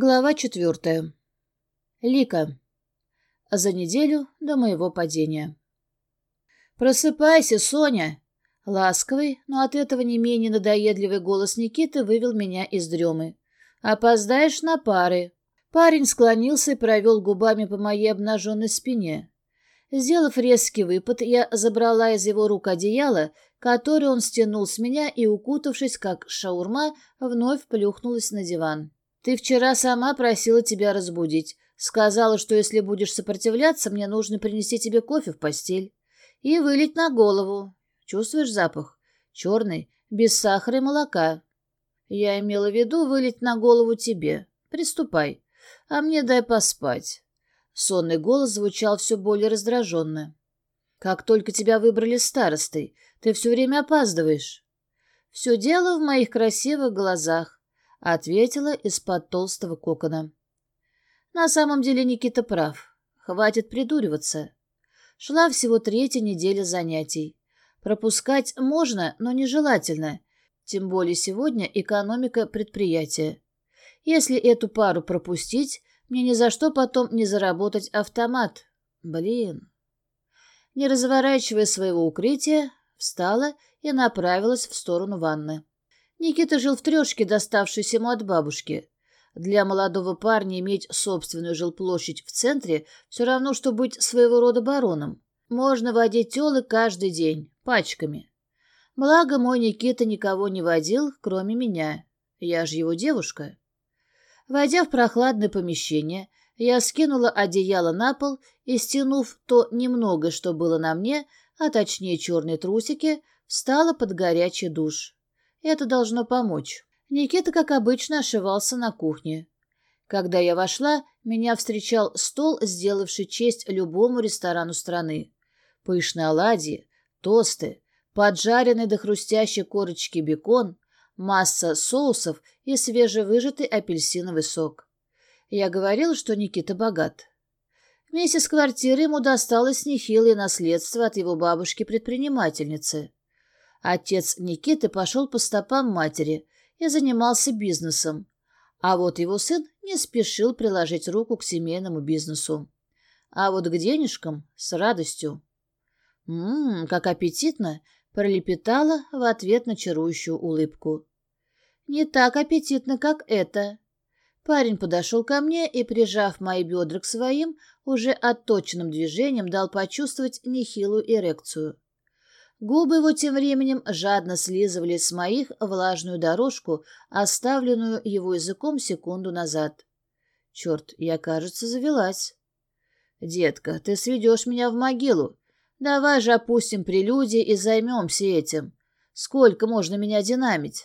Глава четвертая. Лика. За неделю до моего падения. «Просыпайся, Соня!» Ласковый, но от этого не менее надоедливый голос Никиты вывел меня из дремы. «Опоздаешь на пары». Парень склонился и провел губами по моей обнаженной спине. Сделав резкий выпад, я забрала из его рук одеяло, которое он стянул с меня и, укутавшись, как шаурма, вновь плюхнулась на диван. Ты вчера сама просила тебя разбудить. Сказала, что если будешь сопротивляться, мне нужно принести тебе кофе в постель. И вылить на голову. Чувствуешь запах? Черный, без сахара и молока. Я имела в виду вылить на голову тебе. Приступай. А мне дай поспать. Сонный голос звучал все более раздраженно. Как только тебя выбрали старостой, ты все время опаздываешь. Все дело в моих красивых глазах. — ответила из-под толстого кокона. На самом деле Никита прав. Хватит придуриваться. Шла всего третья неделя занятий. Пропускать можно, но нежелательно. Тем более сегодня экономика предприятия. Если эту пару пропустить, мне ни за что потом не заработать автомат. Блин. Не разворачивая своего укрытия, встала и направилась в сторону ванны. Никита жил в трешке, доставшейся ему от бабушки. Для молодого парня иметь собственную жилплощадь в центре все равно, что быть своего рода бароном. Можно водить телы каждый день, пачками. Благо, мой Никита никого не водил, кроме меня. Я же его девушка. Войдя в прохладное помещение, я скинула одеяло на пол и, стянув то немного, что было на мне, а точнее черные трусики, встала под горячий душ. Это должно помочь. Никита, как обычно, ошивался на кухне. Когда я вошла, меня встречал стол, сделавший честь любому ресторану страны. Пышные оладьи, тосты, поджаренный до хрустящей корочки бекон, масса соусов и свежевыжатый апельсиновый сок. Я говорила, что Никита богат. Вместе с квартирой ему досталось нехилое наследство от его бабушки-предпринимательницы. Отец Никиты пошел по стопам матери и занимался бизнесом, а вот его сын не спешил приложить руку к семейному бизнесу. А вот к денежкам с радостью. «Ммм, как аппетитно!» — пролепетала в ответ на чарующую улыбку. «Не так аппетитно, как это!» Парень подошел ко мне и, прижав мои бедра к своим, уже отточенным движением дал почувствовать нехилую эрекцию. Губы его тем временем жадно слизывали с моих влажную дорожку, оставленную его языком секунду назад. Черт, я, кажется, завелась. «Детка, ты сведешь меня в могилу. Давай же опустим прелюдии и займемся этим. Сколько можно меня динамить?»